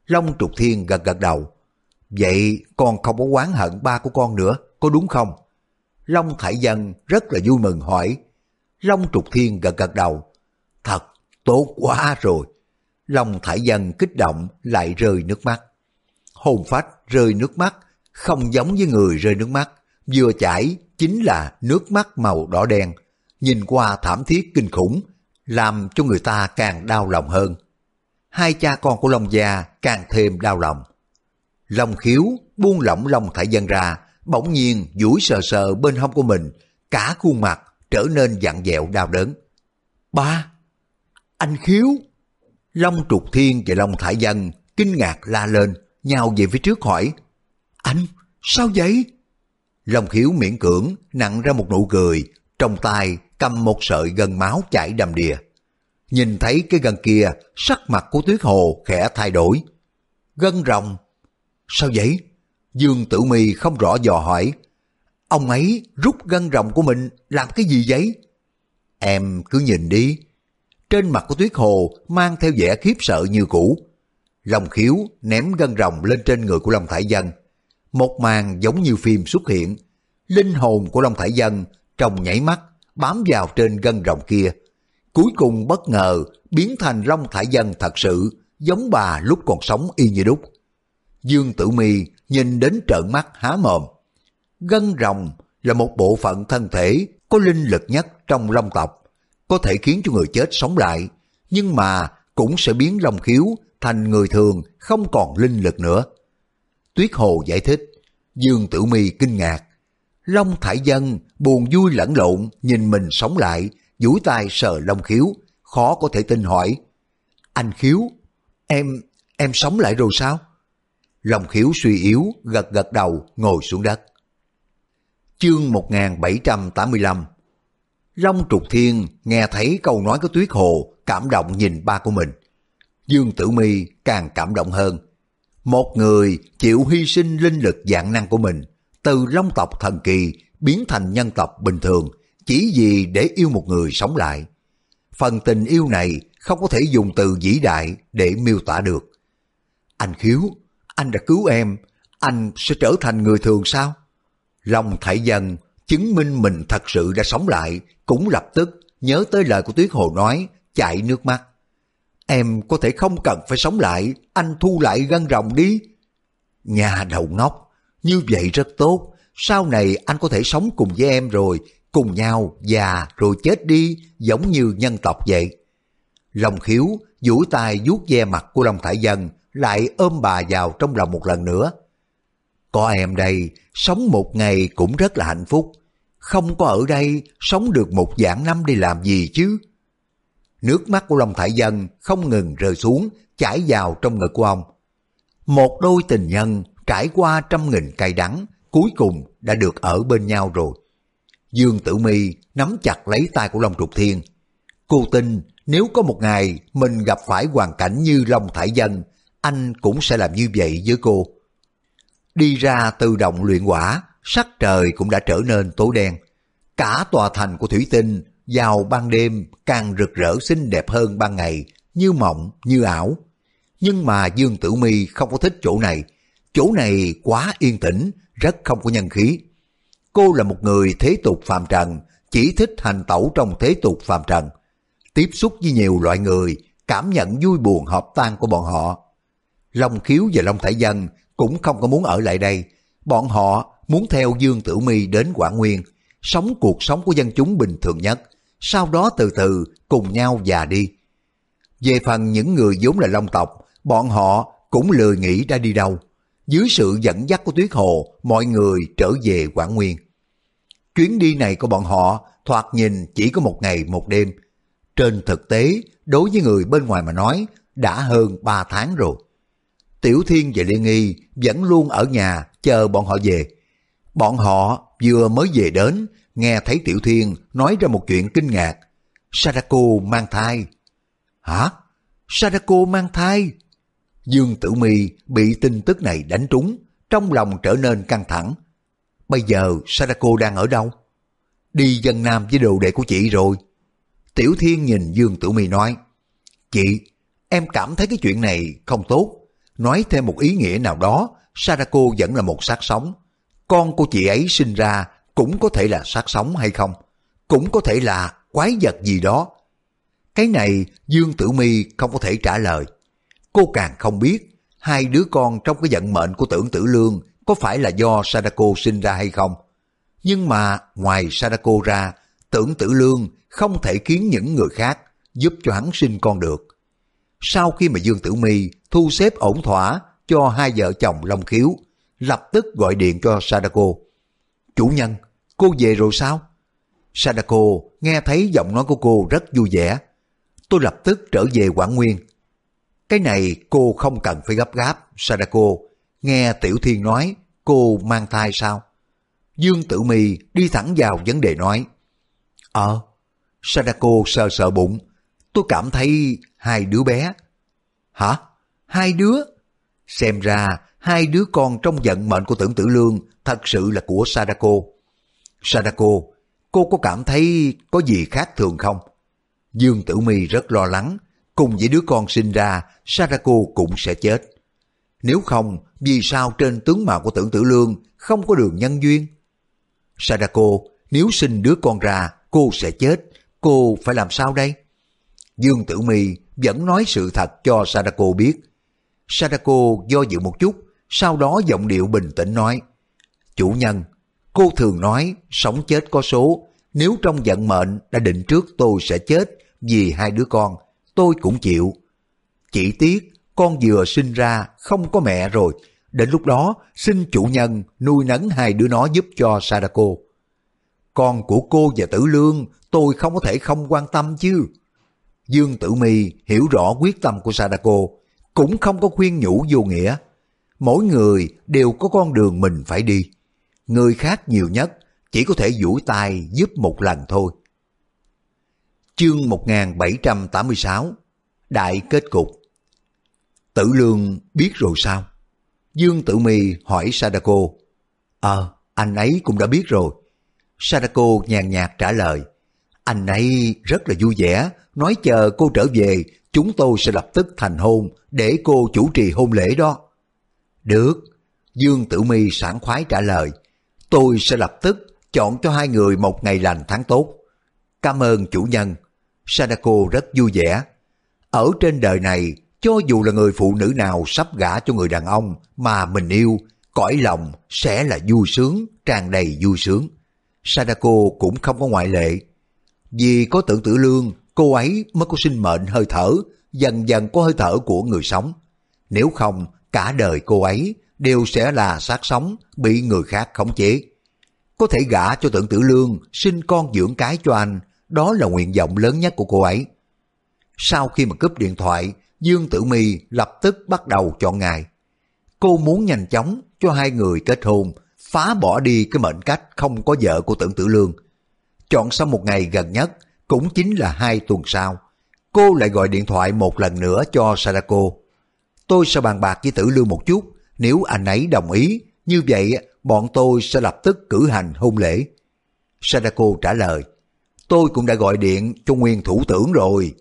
Long Trục Thiên gật gật đầu. Vậy con không có oán hận ba của con nữa, có đúng không? Long Thải Dân rất là vui mừng hỏi. Long Trục Thiên gật gật đầu. Thật, tốt quá rồi. Long Thải Dân kích động lại rơi nước mắt. Hồn phách rơi nước mắt, không giống với người rơi nước mắt. Vừa chảy chính là nước mắt màu đỏ đen. Nhìn qua thảm thiết kinh khủng, làm cho người ta càng đau lòng hơn. Hai cha con của Long Gia càng thêm đau lòng. Long khiếu buông lỏng Long Thải Dân ra, bỗng nhiên duỗi sờ sờ bên hông của mình, cả khuôn mặt trở nên dặn dẹo đau đớn. Ba! Anh khiếu! Long trục thiên và Long Thải Dân kinh ngạc la lên, nhào về phía trước hỏi. Anh, sao vậy? Long khiếu miễn cưỡng nặng ra một nụ cười, trong tay cầm một sợi gân máu chảy đầm đìa. Nhìn thấy cái gân kia, sắc mặt của Tuyết Hồ khẽ thay đổi. Gân rồng. Sao vậy? Dương Tử Mi không rõ dò hỏi. Ông ấy rút gân rồng của mình làm cái gì vậy? Em cứ nhìn đi. Trên mặt của Tuyết Hồ mang theo vẻ khiếp sợ như cũ. Lòng khiếu ném gân rồng lên trên người của Long Thải Dân. một màn giống như phim xuất hiện. Linh hồn của Long Thải Dân trong nhảy mắt bám vào trên gân rồng kia. Cuối cùng bất ngờ biến thành Long Thải Dân thật sự giống bà lúc còn sống y như đúc. Dương Tử Mi nhìn đến trợn mắt há mồm. Gân rồng là một bộ phận thân thể có linh lực nhất trong long tộc, có thể khiến cho người chết sống lại, nhưng mà cũng sẽ biến long khiếu thành người thường không còn linh lực nữa. Tuyết Hồ giải thích, Dương Tử Mi kinh ngạc. Long Thải Dân buồn vui lẫn lộn nhìn mình sống lại, duỗi tay sờ long khiếu, khó có thể tin hỏi. Anh khiếu, em, em sống lại rồi sao? Long khiếu suy yếu, gật gật đầu, ngồi xuống đất. Chương 1785 Long Trục Thiên nghe thấy câu nói của Tuyết Hồ, cảm động nhìn ba của mình. Dương Tử Mi càng cảm động hơn. Một người chịu hy sinh linh lực dạng năng của mình, từ long tộc thần kỳ biến thành nhân tộc bình thường, chỉ vì để yêu một người sống lại. Phần tình yêu này không có thể dùng từ vĩ đại để miêu tả được. Anh khiếu, anh đã cứu em, anh sẽ trở thành người thường sao? Long Thải Dân chứng minh mình thật sự đã sống lại, cũng lập tức nhớ tới lời của Tuyết Hồ nói, chạy nước mắt. Em có thể không cần phải sống lại, anh thu lại gân rồng đi. Nhà đầu ngốc, như vậy rất tốt, sau này anh có thể sống cùng với em rồi, cùng nhau già rồi chết đi, giống như nhân tộc vậy. lòng khiếu duỗi tay vuốt ve mặt của Long Thải Dân, lại ôm bà vào trong lòng một lần nữa. Có em đây, sống một ngày cũng rất là hạnh phúc. Không có ở đây, sống được một dạng năm đi làm gì chứ? Nước mắt của Long Thải Dân không ngừng rơi xuống, chảy vào trong ngực của ông. Một đôi tình nhân trải qua trăm nghìn cay đắng, cuối cùng đã được ở bên nhau rồi. Dương Tử Mi nắm chặt lấy tay của Long Trục Thiên. Cô tin nếu có một ngày mình gặp phải hoàn cảnh như Long Thải Dân, anh cũng sẽ làm như vậy với cô. Đi ra từ động luyện quả, sắc trời cũng đã trở nên tối đen. Cả tòa thành của Thủy Tinh vào ban đêm càng rực rỡ xinh đẹp hơn ban ngày, như mộng, như ảo. Nhưng mà Dương Tử Mi không có thích chỗ này. Chỗ này quá yên tĩnh, rất không có nhân khí. Cô là một người thế tục phàm trần, chỉ thích hành tẩu trong thế tục phàm trần. Tiếp xúc với nhiều loại người, cảm nhận vui buồn hợp tan của bọn họ. Long khiếu và Long Thải Dân cũng không có muốn ở lại đây. Bọn họ muốn theo Dương Tử Mi đến Quảng Nguyên, sống cuộc sống của dân chúng bình thường nhất, sau đó từ từ cùng nhau già đi. Về phần những người vốn là Long tộc, bọn họ cũng lười nghĩ ra đi đâu. Dưới sự dẫn dắt của Tuyết Hồ, mọi người trở về Quảng Nguyên. Chuyến đi này của bọn họ thoạt nhìn chỉ có một ngày một đêm. Trên thực tế, đối với người bên ngoài mà nói, đã hơn ba tháng rồi. Tiểu Thiên và Liên Nghi vẫn luôn ở nhà chờ bọn họ về. Bọn họ vừa mới về đến, nghe thấy Tiểu Thiên nói ra một chuyện kinh ngạc. Sadako mang thai. Hả? Sadako mang thai? Dương Tử Mi bị tin tức này đánh trúng, trong lòng trở nên căng thẳng. Bây giờ Sadako đang ở đâu? Đi dân nam với đồ đệ của chị rồi. Tiểu Thiên nhìn Dương Tử Mi nói, Chị, em cảm thấy cái chuyện này không tốt. Nói thêm một ý nghĩa nào đó, Sarako vẫn là một xác sống. Con của chị ấy sinh ra cũng có thể là xác sống hay không? Cũng có thể là quái vật gì đó. Cái này Dương Tử Mi không có thể trả lời. Cô càng không biết hai đứa con trong cái vận mệnh của tưởng tử lương có phải là do Sadako sinh ra hay không. Nhưng mà ngoài Sadako ra, tưởng tử lương không thể khiến những người khác giúp cho hắn sinh con được. Sau khi mà Dương Tử Mi thu xếp ổn thỏa cho hai vợ chồng Long Khiếu, lập tức gọi điện cho Sadako. Chủ nhân, cô về rồi sao? Sadako nghe thấy giọng nói của cô rất vui vẻ. Tôi lập tức trở về Quảng Nguyên. Cái này cô không cần phải gấp gáp, Sadako. Nghe Tiểu Thiên nói, cô mang thai sao? Dương Tử Mi đi thẳng vào vấn đề nói. Ờ, Sadako sờ sờ bụng. Tôi cảm thấy hai đứa bé. Hả? Hai đứa? Xem ra hai đứa con trong vận mệnh của tưởng tử lương thật sự là của Sadako. Sadako, cô có cảm thấy có gì khác thường không? Dương Tử Mi rất lo lắng, cùng với đứa con sinh ra, Sadako cũng sẽ chết. Nếu không, vì sao trên tướng mạo của tưởng tử lương không có đường nhân duyên? Sadako, nếu sinh đứa con ra, cô sẽ chết. Cô phải làm sao đây? Dương Tử Mi vẫn nói sự thật cho Sadako biết. Sadako do dự một chút, sau đó giọng điệu bình tĩnh nói. Chủ nhân, cô thường nói sống chết có số, nếu trong vận mệnh đã định trước tôi sẽ chết vì hai đứa con, tôi cũng chịu. Chỉ tiếc con vừa sinh ra không có mẹ rồi, đến lúc đó xin chủ nhân nuôi nấng hai đứa nó giúp cho Sadako. Con của cô và Tử Lương tôi không có thể không quan tâm chứ. Dương Tử Mi hiểu rõ quyết tâm của Sadako, cũng không có khuyên nhủ vô nghĩa. Mỗi người đều có con đường mình phải đi. Người khác nhiều nhất chỉ có thể duỗi tay giúp một lần thôi. Chương 1786 Đại kết cục Tử Lương biết rồi sao? Dương Tử Mi hỏi Sadako. Ờ, anh ấy cũng đã biết rồi. Sadako nhàn nhạt trả lời. Anh ấy rất là vui vẻ, nói chờ cô trở về, chúng tôi sẽ lập tức thành hôn để cô chủ trì hôn lễ đó. Được, Dương Tử Mi sảng khoái trả lời. Tôi sẽ lập tức chọn cho hai người một ngày lành tháng tốt. Cảm ơn chủ nhân. Sadako rất vui vẻ. Ở trên đời này, cho dù là người phụ nữ nào sắp gả cho người đàn ông mà mình yêu, cõi lòng sẽ là vui sướng, tràn đầy vui sướng. Sadako cũng không có ngoại lệ. Vì có tưởng tử lương, cô ấy mới có sinh mệnh hơi thở, dần dần có hơi thở của người sống. Nếu không, cả đời cô ấy đều sẽ là xác sống, bị người khác khống chế. Có thể gả cho tưởng tử lương, sinh con dưỡng cái cho anh, đó là nguyện vọng lớn nhất của cô ấy. Sau khi mà cúp điện thoại, Dương Tử Mi lập tức bắt đầu chọn ngày. Cô muốn nhanh chóng cho hai người kết hôn, phá bỏ đi cái mệnh cách không có vợ của tưởng tử lương. Chọn xong một ngày gần nhất, cũng chính là hai tuần sau. Cô lại gọi điện thoại một lần nữa cho Sadako. Tôi sẽ bàn bạc với tử lương một chút, nếu anh ấy đồng ý, như vậy bọn tôi sẽ lập tức cử hành hôn lễ. Sadako trả lời, tôi cũng đã gọi điện cho nguyên thủ tưởng rồi.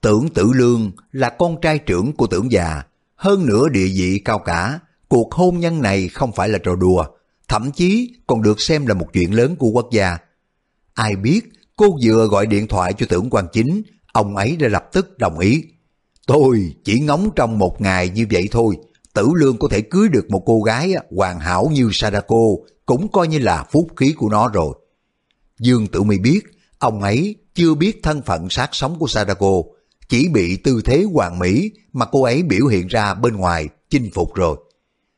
Tưởng tử lương là con trai trưởng của tưởng già, hơn nữa địa vị cao cả, cuộc hôn nhân này không phải là trò đùa, thậm chí còn được xem là một chuyện lớn của quốc gia. Ai biết cô vừa gọi điện thoại cho tưởng quan chính, ông ấy đã lập tức đồng ý. Tôi chỉ ngóng trong một ngày như vậy thôi, tử lương có thể cưới được một cô gái hoàn hảo như Sadako cũng coi như là phúc khí của nó rồi. Dương Tử Mi biết, ông ấy chưa biết thân phận sát sống của Sadako, chỉ bị tư thế hoàn mỹ mà cô ấy biểu hiện ra bên ngoài chinh phục rồi.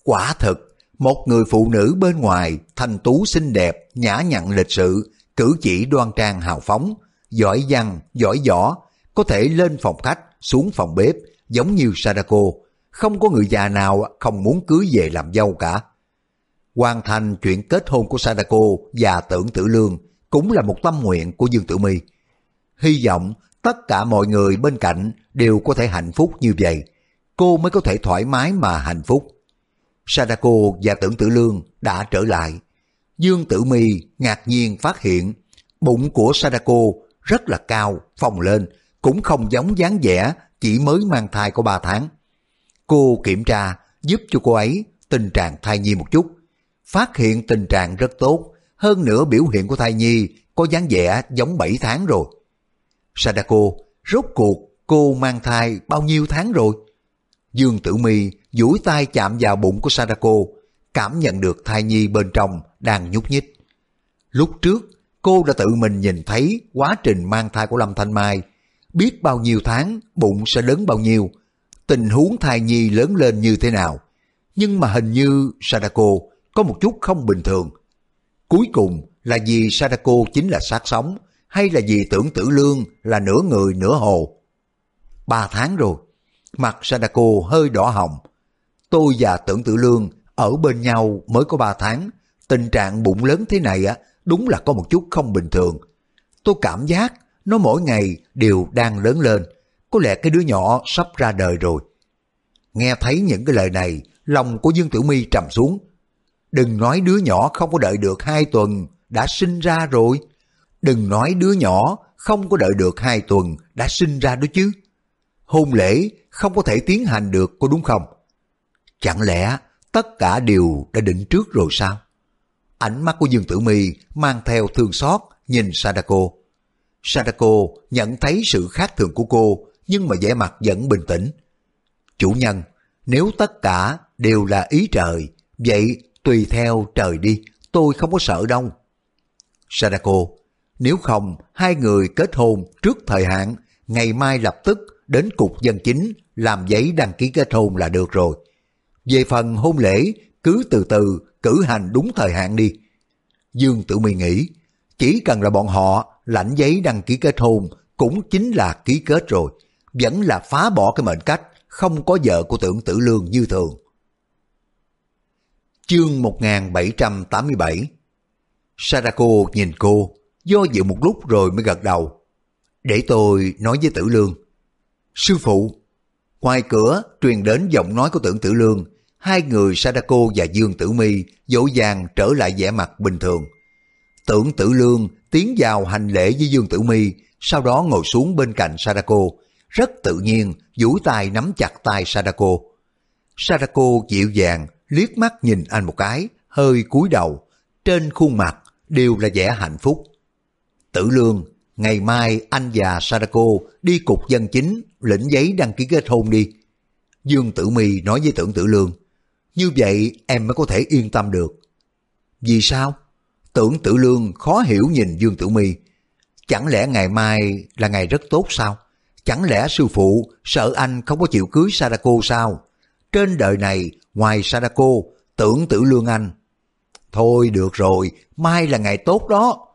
Quả thật, một người phụ nữ bên ngoài thanh tú xinh đẹp, nhã nhặn lịch sự, cử chỉ đoan trang hào phóng, giỏi văn, giỏi võ, có thể lên phòng khách, xuống phòng bếp, giống như Sadako, không có người già nào không muốn cưới về làm dâu cả. Hoàn thành chuyện kết hôn của Sadako và tưởng tử lương cũng là một tâm nguyện của Dương Tử My. Hy vọng tất cả mọi người bên cạnh đều có thể hạnh phúc như vậy, cô mới có thể thoải mái mà hạnh phúc. Sadako và tưởng tử lương đã trở lại. Dương Tử Mi ngạc nhiên phát hiện bụng của Sadako rất là cao, phồng lên, cũng không giống dáng vẻ chỉ mới mang thai có 3 tháng. Cô kiểm tra giúp cho cô ấy tình trạng thai nhi một chút. Phát hiện tình trạng rất tốt, hơn nữa biểu hiện của thai nhi có dáng vẻ giống 7 tháng rồi. Sadako, rốt cuộc cô mang thai bao nhiêu tháng rồi? Dương Tử Mi duỗi tay chạm vào bụng của Sadako, cảm nhận được thai nhi bên trong đang nhúc nhích. Lúc trước, cô đã tự mình nhìn thấy quá trình mang thai của Lâm Thanh Mai, biết bao nhiêu tháng bụng sẽ lớn bao nhiêu, tình huống thai nhi lớn lên như thế nào. Nhưng mà hình như Sadako có một chút không bình thường. Cuối cùng là vì Sadako chính là sát sống, hay là vì tưởng tử lương là nửa người nửa hồ. Ba tháng rồi, mặt Sadako hơi đỏ hồng. Tôi và tưởng tử lương ở bên nhau mới có ba tháng, tình trạng bụng lớn thế này á đúng là có một chút không bình thường. Tôi cảm giác nó mỗi ngày đều đang lớn lên, có lẽ cái đứa nhỏ sắp ra đời rồi. Nghe thấy những cái lời này, lòng của Dương Tử Mi trầm xuống. Đừng nói đứa nhỏ không có đợi được hai tuần, đã sinh ra rồi. Đừng nói đứa nhỏ không có đợi được hai tuần, đã sinh ra đó chứ. Hôn lễ không có thể tiến hành được có đúng không? Chẳng lẽ tất cả đều đã định trước rồi sao? Ánh mắt của Dương Tử Mi mang theo thương xót nhìn Sadako. Sadako nhận thấy sự khác thường của cô nhưng mà vẻ mặt vẫn bình tĩnh. Chủ nhân, nếu tất cả đều là ý trời, vậy tùy theo trời đi, tôi không có sợ đâu. Sadako, nếu không hai người kết hôn trước thời hạn, ngày mai lập tức đến cục dân chính làm giấy đăng ký kết hôn là được rồi. Về phần hôn lễ, cứ từ từ cử hành đúng thời hạn đi. Dương Tử Mi nghĩ, chỉ cần là bọn họ lãnh giấy đăng ký kết hôn cũng chính là ký kết rồi, vẫn là phá bỏ cái mệnh cách không có vợ của tưởng tử lương như thường. Chương 1787 Sarako nhìn cô, do dự một lúc rồi mới gật đầu. Để tôi nói với tử lương. Sư phụ, ngoài cửa truyền đến giọng nói của tưởng tử lương, hai người Sadako và Dương Tử Mi dỗ dàng trở lại vẻ mặt bình thường. Tưởng Tử Lương tiến vào hành lễ với Dương Tử Mi, sau đó ngồi xuống bên cạnh Sadako, rất tự nhiên duỗi tay nắm chặt tay Sadako. Sadako dịu dàng liếc mắt nhìn anh một cái, hơi cúi đầu, trên khuôn mặt đều là vẻ hạnh phúc. Tử Lương, ngày mai anh và Sadako đi cục dân chính lĩnh giấy đăng ký kết hôn đi. Dương Tử Mi nói với Tưởng Tử Lương, như vậy em mới có thể yên tâm được. Vì sao? Tưởng Tử Lương khó hiểu nhìn Dương Tử Mi. Chẳng lẽ ngày mai là ngày rất tốt sao? Chẳng lẽ sư phụ sợ anh không có chịu cưới Sadako sao? Trên đời này, ngoài Sadako, tưởng tử lương anh. Thôi được rồi, mai là ngày tốt đó.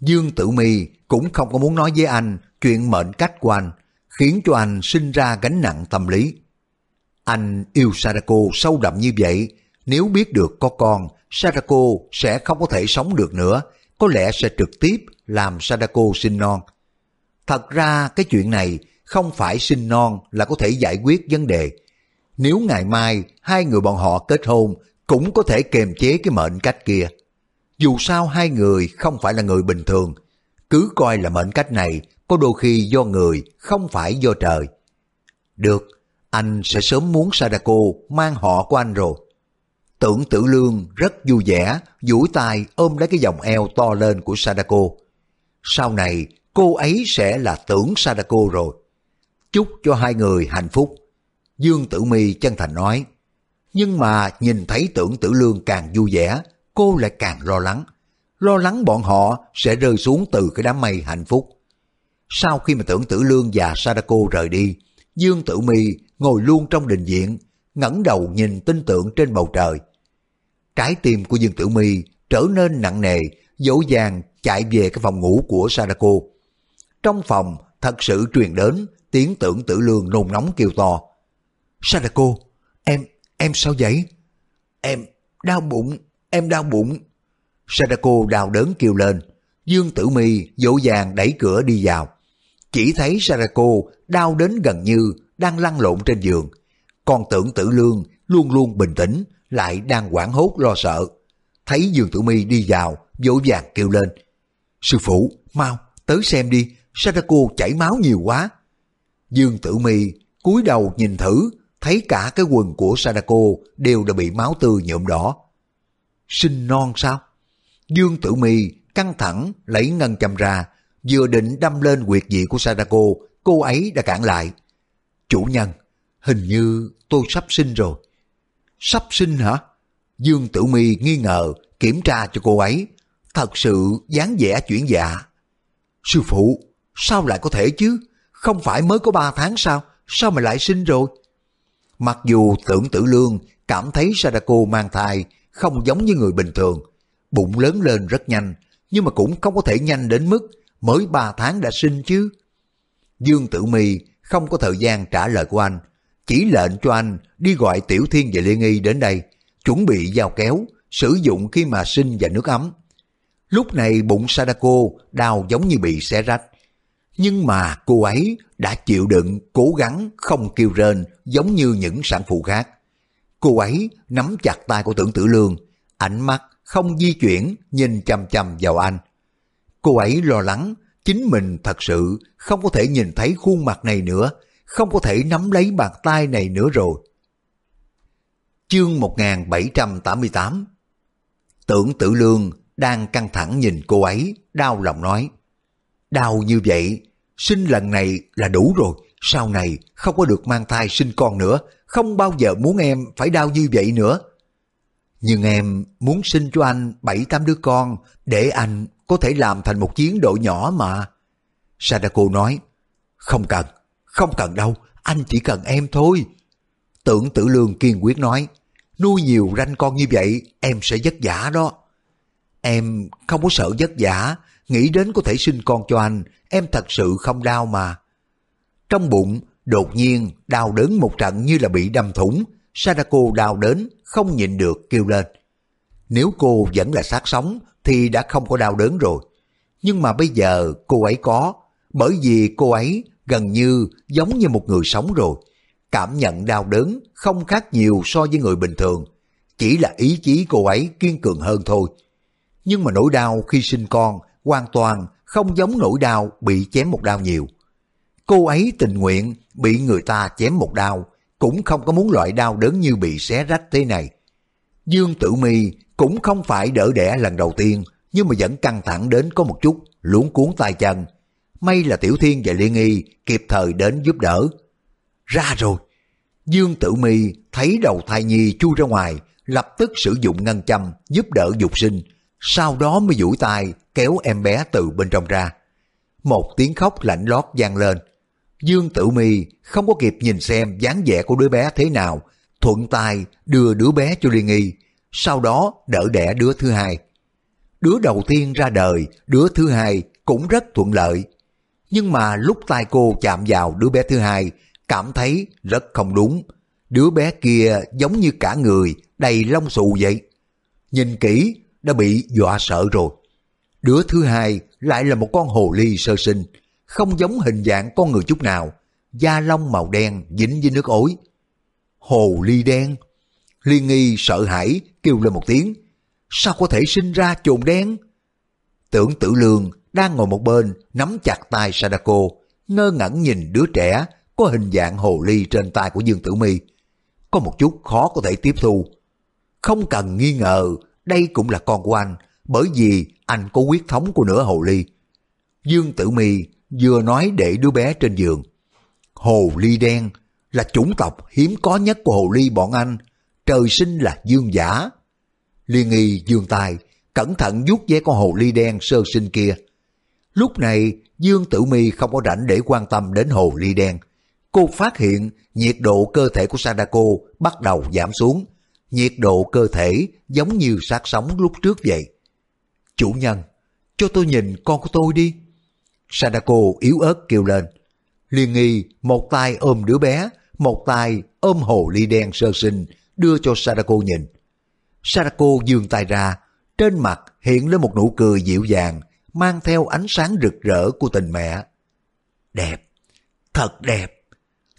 Dương Tử Mi cũng không có muốn nói với anh chuyện mệnh cách của anh, khiến cho anh sinh ra gánh nặng tâm lý. Anh yêu Sadako sâu đậm như vậy, nếu biết được có con, Sadako sẽ không có thể sống được nữa, có lẽ sẽ trực tiếp làm Sadako sinh non. Thật ra cái chuyện này không phải sinh non là có thể giải quyết vấn đề. Nếu ngày mai hai người bọn họ kết hôn cũng có thể kềm chế cái mệnh cách kia. Dù sao hai người không phải là người bình thường, cứ coi là mệnh cách này có đôi khi do người, không phải do trời. Được, anh sẽ sớm muốn Sadako mang họ của anh rồi. Tưởng tử lương rất vui vẻ, duỗi tay ôm lấy cái vòng eo to lên của Sadako. Sau này, cô ấy sẽ là tưởng Sadako rồi. Chúc cho hai người hạnh phúc. Dương Tử Mi chân thành nói. Nhưng mà nhìn thấy tưởng tử lương càng vui vẻ, cô lại càng lo lắng. Lo lắng bọn họ sẽ rơi xuống từ cái đám mây hạnh phúc. Sau khi mà tưởng tử lương và Sadako rời đi, Dương Tử Mi ngồi luôn trong đình viện, ngẩng đầu nhìn tin tưởng trên bầu trời. Trái tim của Dương Tử Mi trở nên nặng nề, dỗ dàng chạy về cái phòng ngủ của Sadako. Trong phòng thật sự truyền đến tiếng tưởng tử lương nôn nóng kêu to. Sadako, em, em sao vậy? Em, đau bụng, em đau bụng. Sadako đau đớn kêu lên. Dương Tử Mi dỗ dàng đẩy cửa đi vào. Chỉ thấy Sadako đau đến gần như đang lăn lộn trên giường. Còn tưởng tử lương luôn luôn bình tĩnh, lại đang quảng hốt lo sợ. Thấy Dương Tử Mi đi vào, dỗ dàng kêu lên. Sư phụ, mau, tới xem đi, Sadako chảy máu nhiều quá. Dương Tử Mi cúi đầu nhìn thử, thấy cả cái quần của Sadako đều đã bị máu tươi nhuộm đỏ. Sinh non sao? Dương Tử Mi căng thẳng lấy ngân châm ra, vừa định đâm lên quyệt dị của Sadako, cô ấy đã cản lại. Chủ nhân, hình như tôi sắp sinh rồi. Sắp sinh hả? Dương Tử Mi nghi ngờ, kiểm tra cho cô ấy. Thật sự dáng vẻ chuyển dạ. Sư phụ, sao lại có thể chứ? Không phải mới có ba tháng sao? Sao mà lại sinh rồi? Mặc dù tưởng tử lương cảm thấy Sadako mang thai không giống như người bình thường, bụng lớn lên rất nhanh, nhưng mà cũng không có thể nhanh đến mức mới ba tháng đã sinh chứ. Dương Tử Mi không có thời gian trả lời của anh, chỉ lệnh cho anh đi gọi Tiểu Thiên và Liên Y đến đây, chuẩn bị dao kéo, sử dụng khi mà sinh và nước ấm. Lúc này bụng Sadako đau giống như bị xé rách, nhưng mà cô ấy đã chịu đựng, cố gắng không kêu rên giống như những sản phụ khác. Cô ấy nắm chặt tay của tưởng tử lương, ánh mắt không di chuyển nhìn chăm chăm vào anh. Cô ấy lo lắng chính mình thật sự không có thể nhìn thấy khuôn mặt này nữa, không có thể nắm lấy bàn tay này nữa rồi. Chương 1788 Tưởng tử lương đang căng thẳng nhìn cô ấy, đau lòng nói. Đau như vậy, sinh lần này là đủ rồi, sau này không có được mang thai sinh con nữa, không bao giờ muốn em phải đau như vậy nữa. Nhưng em muốn sinh cho anh bảy tám đứa con để anh có thể làm thành một chiến đội nhỏ mà. Sadako nói, không cần, không cần đâu, anh chỉ cần em thôi. Tưởng tử lương kiên quyết nói, nuôi nhiều ranh con như vậy em sẽ vất vả đó. Em không có sợ vất vả, nghĩ đến có thể sinh con cho anh, em thật sự không đau mà. Trong bụng, đột nhiên đau đớn một trận như là bị đâm thủng, Sadako đau đến không nhịn được kêu lên. Nếu cô vẫn là sát sống thì đã không có đau đớn rồi. Nhưng mà bây giờ cô ấy có, bởi vì cô ấy gần như giống như một người sống rồi. Cảm nhận đau đớn không khác nhiều so với người bình thường. Chỉ là ý chí cô ấy kiên cường hơn thôi. Nhưng mà nỗi đau khi sinh con hoàn toàn không giống nỗi đau bị chém một đau nhiều. Cô ấy tình nguyện bị người ta chém một đau, cũng không có muốn loại đau đớn như bị xé rách thế này. Dương Tử Mi cũng không phải đỡ đẻ lần đầu tiên, nhưng mà vẫn căng thẳng đến có một chút, luống cuốn tay chân. May là Tiểu Thiên và Liên Nghi kịp thời đến giúp đỡ. Ra rồi! Dương Tử Mi thấy đầu thai nhi chui ra ngoài, lập tức sử dụng ngân châm giúp đỡ dục sinh, sau đó mới duỗi tay kéo em bé từ bên trong ra. Một tiếng khóc lạnh lót vang lên. Dương Tử Mi không có kịp nhìn xem dáng vẻ của đứa bé thế nào, thuận tay đưa đứa bé cho Liên Nghi, sau đó đỡ đẻ đứa thứ hai. Đứa đầu tiên ra đời, đứa thứ hai cũng rất thuận lợi. Nhưng mà lúc tay cô chạm vào đứa bé thứ hai, cảm thấy rất không đúng. Đứa bé kia giống như cả người, đầy lông xù vậy. Nhìn kỹ, đã bị dọa sợ rồi. Đứa thứ hai lại là một con hồ ly sơ sinh, không giống hình dạng con người chút nào, da lông màu đen dính với nước ối. Hồ ly đen. Liên nghi sợ hãi kêu lên một tiếng. Sao có thể sinh ra chồn đen? Tưởng tử lương đang ngồi một bên nắm chặt tay Sadako, ngơ ngẩn nhìn đứa trẻ có hình dạng hồ ly trên tay của Dương Tử Mi. Có một chút khó có thể tiếp thu. Không cần nghi ngờ, đây cũng là con của anh, bởi vì anh có huyết thống của nửa hồ ly. Dương Tử Mi vừa nói để đứa bé trên giường. Hồ ly đen là chủng tộc hiếm có nhất của hồ ly bọn anh, trời sinh là dương giả. Liên nghi dương tài, cẩn thận vuốt ve con hồ ly đen sơ sinh kia. Lúc này, Dương Tử Mi không có rảnh để quan tâm đến hồ ly đen. Cô phát hiện nhiệt độ cơ thể của Sadako bắt đầu giảm xuống. Nhiệt độ cơ thể giống như sát sống lúc trước vậy. Chủ nhân, cho tôi nhìn con của tôi đi. Sadako yếu ớt kêu lên. Liên nghi một tay ôm đứa bé, một tay ôm hồ ly đen sơ sinh đưa cho Sadako nhìn. Sadako dương tay ra, trên mặt hiện lên một nụ cười dịu dàng, mang theo ánh sáng rực rỡ của tình mẹ. Đẹp, thật đẹp.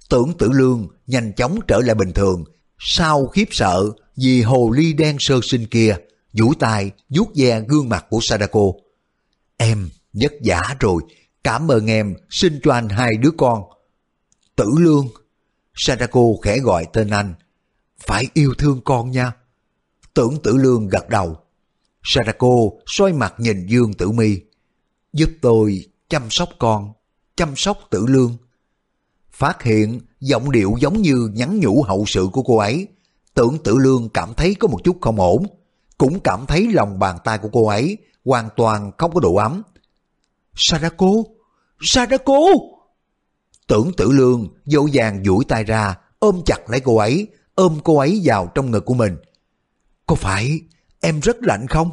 Tưởng tử lương nhanh chóng trở lại bình thường, sau khiếp sợ vì hồ ly đen sơ sinh kia, duỗi tay vuốt ve gương mặt của Sadako. Em vất giả rồi, cảm ơn em sinh cho anh hai đứa con. Tử lương, Sadako khẽ gọi tên anh, phải yêu thương con nha. Tưởng tử lương gật đầu. Sadako xoay mặt nhìn Dương Tử Mi, giúp tôi chăm sóc con, chăm sóc tử lương. Phát hiện giọng điệu giống như nhắn nhủ hậu sự của cô ấy, tưởng tử lương cảm thấy có một chút không ổn, cũng cảm thấy lòng bàn tay của cô ấy hoàn toàn không có độ ấm. Sadako, Sadako! Tưởng tử lương dỗ dàng duỗi tay ra, ôm chặt lấy cô ấy, ôm cô ấy vào trong ngực của mình. Có phải em rất lạnh không?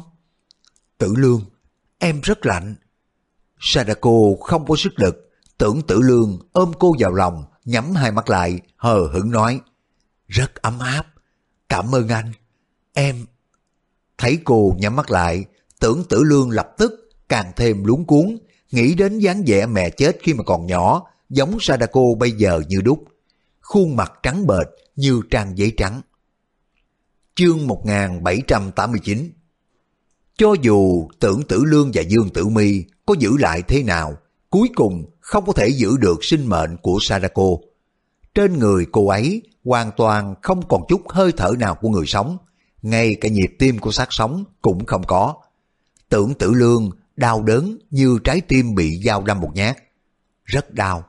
Tử lương, em rất lạnh. Sadako không có sức lực, tưởng tử lương ôm cô vào lòng, nhắm hai mắt lại, hờ hững nói. Rất ấm áp, cảm ơn anh, em. Thấy cô nhắm mắt lại, tưởng tử lương lập tức càng thêm luống cuốn, nghĩ đến dáng vẻ mẹ chết khi mà còn nhỏ, giống Sadako bây giờ như đúc. Khuôn mặt trắng bệch như trang giấy trắng. Chương 1789 Cho dù tưởng tử lương và dương tử mi có giữ lại thế nào, cuối cùng không có thể giữ được sinh mệnh của Sadako. Trên người cô ấy hoàn toàn không còn chút hơi thở nào của người sống, ngay cả nhịp tim của xác sống cũng không có. Tưởng tử lương đau đớn như trái tim bị dao đâm một nhát. Rất đau.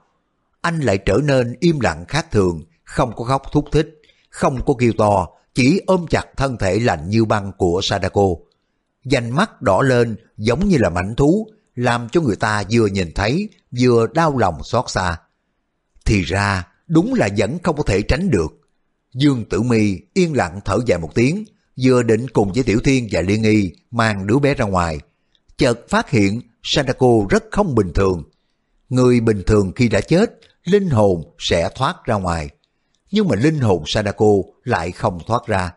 Anh lại trở nên im lặng khác thường, không có khóc thúc thích, không có kêu to, chỉ ôm chặt thân thể lạnh như băng của Sadako. Dành mắt đỏ lên giống như là mảnh thú, làm cho người ta vừa nhìn thấy vừa đau lòng xót xa. Thì ra, đúng là vẫn không có thể tránh được. Dương Tử Mi yên lặng thở dài một tiếng, vừa định cùng với Tiểu Thiên và Liên Nghi mang đứa bé ra ngoài. Chợt phát hiện Sadako rất không bình thường. Người bình thường khi đã chết, linh hồn sẽ thoát ra ngoài. Nhưng mà linh hồn Sadako lại không thoát ra.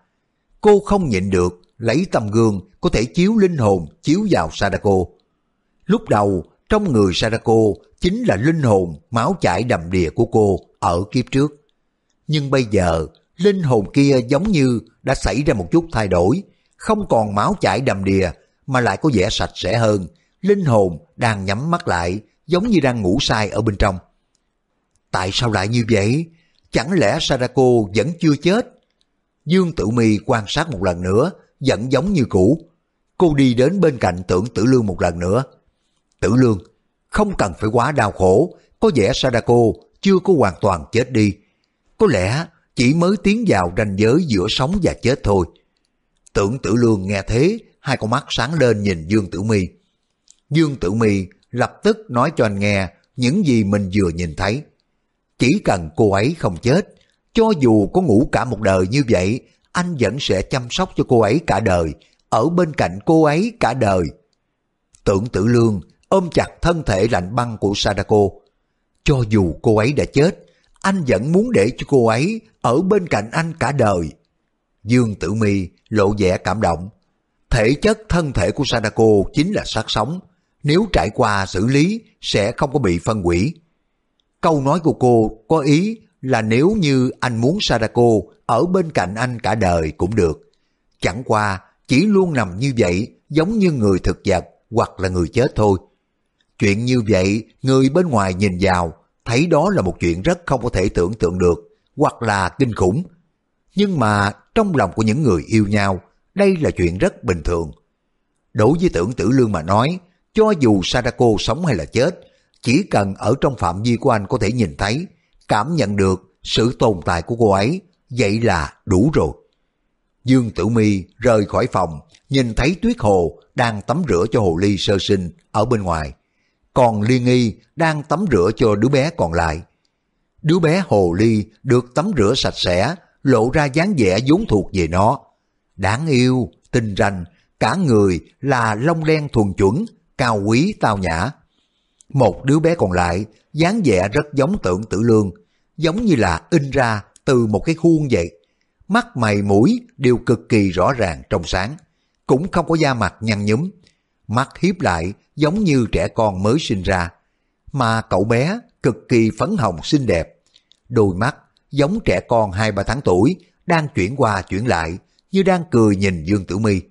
Cô không nhịn được, lấy tầm gương có thể chiếu linh hồn chiếu vào Sadako. Lúc đầu, trong người Sadako chính là linh hồn máu chảy đầm đìa của cô ở kiếp trước. Nhưng bây giờ, linh hồn kia giống như đã xảy ra một chút thay đổi, không còn máu chảy đầm đìa mà lại có vẻ sạch sẽ hơn. Linh hồn đang nhắm mắt lại, giống như đang ngủ say ở bên trong. Tại sao lại như vậy? Chẳng lẽ Sadako vẫn chưa chết? Dương Tử Mi quan sát một lần nữa, vẫn giống như cũ. Cô đi đến bên cạnh tưởng Tử Lương một lần nữa. Tử Lương, không cần phải quá đau khổ, có vẻ Sadako chưa có hoàn toàn chết đi. Có lẽ chỉ mới tiến vào ranh giới giữa sống và chết thôi. Tưởng Tử Lương nghe thế, hai con mắt sáng lên nhìn Dương Tử Mi. Dương Tử Mi lập tức nói cho anh nghe những gì mình vừa nhìn thấy. Chỉ cần cô ấy không chết, cho dù có ngủ cả một đời như vậy, anh vẫn sẽ chăm sóc cho cô ấy cả đời, ở bên cạnh cô ấy cả đời. Tưởng tử lương ôm chặt thân thể lạnh băng của Sadako. Cho dù cô ấy đã chết, anh vẫn muốn để cho cô ấy ở bên cạnh anh cả đời. Dương Tử Mi lộ vẻ cảm động. Thể chất thân thể của Sadako chính là sát sống. Nếu trải qua xử lý sẽ không có bị phân hủy. Câu nói của cô có ý là nếu như anh muốn Sadako ở bên cạnh anh cả đời cũng được. Chẳng qua, chỉ luôn nằm như vậy, giống như người thực vật hoặc là người chết thôi. Chuyện như vậy, người bên ngoài nhìn vào, thấy đó là một chuyện rất không có thể tưởng tượng được, hoặc là kinh khủng. Nhưng mà trong lòng của những người yêu nhau, đây là chuyện rất bình thường. Đối với tưởng tử lương mà nói, cho dù Sadako sống hay là chết chỉ cần ở trong phạm vi của anh có thể nhìn thấy, cảm nhận được sự tồn tại của cô ấy, vậy là đủ rồi. Dương Tử Mi rời khỏi phòng, nhìn thấy Tuyết Hồ đang tắm rửa cho hồ ly sơ sinh ở bên ngoài. Còn Liên Nghi đang tắm rửa cho đứa bé còn lại. Đứa bé hồ ly được tắm rửa sạch sẽ, lộ ra dáng vẻ vốn thuộc về nó. Đáng yêu, tinh ranh, cả người là lông đen thuần chuẩn, cao quý tao nhã. Một đứa bé còn lại, dáng vẻ rất giống tượng tử lương, giống như là in ra từ một cái khuôn vậy. Mắt mày mũi đều cực kỳ rõ ràng trong sáng, cũng không có da mặt nhăn nhúm. Mắt hiếp lại giống như trẻ con mới sinh ra, mà cậu bé cực kỳ phấn hồng xinh đẹp. Đôi mắt giống trẻ con 2-3 tháng tuổi, đang chuyển qua chuyển lại, như đang cười nhìn Dương Tử Mi.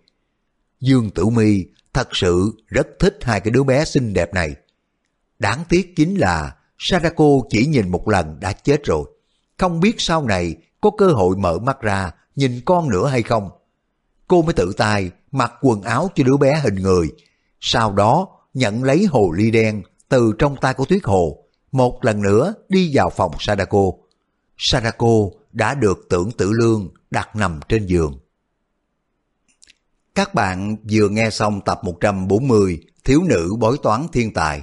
Dương Tử Mi thật sự rất thích hai cái đứa bé xinh đẹp này. Đáng tiếc chính là Sadako chỉ nhìn một lần đã chết rồi. Không biết sau này có cơ hội mở mắt ra nhìn con nữa hay không. Cô mới tự tay mặc quần áo cho đứa bé hình người. Sau đó nhận lấy hồ ly đen từ trong tay của Tuyết Hồ. Một lần nữa đi vào phòng Sadako. Sadako đã được tưởng tử lương đặt nằm trên giường. Các bạn vừa nghe xong tập 140 Thiếu nữ bói toán thiên tài.